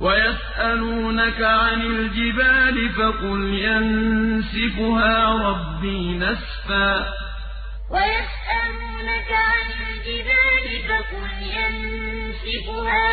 وَيَسْأَلُونَكَ عَنِ الْجِبَالِ فَقُلْ يَنسِفُهَا رَبِّي نَسْفًا. وَيَسْأَلُونَكَ عَنِ الْجِبَالِ فَقُلْ يَنسِفُهَا